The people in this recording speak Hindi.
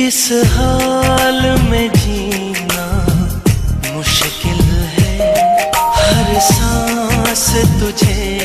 इस हाल में जीना मुश्किल है। हर सांस तुझे